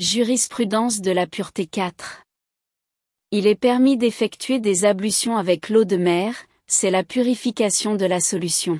Jurisprudence de la pureté 4. Il est permis d'effectuer des ablutions avec l'eau de mer, c'est la purification de la solution.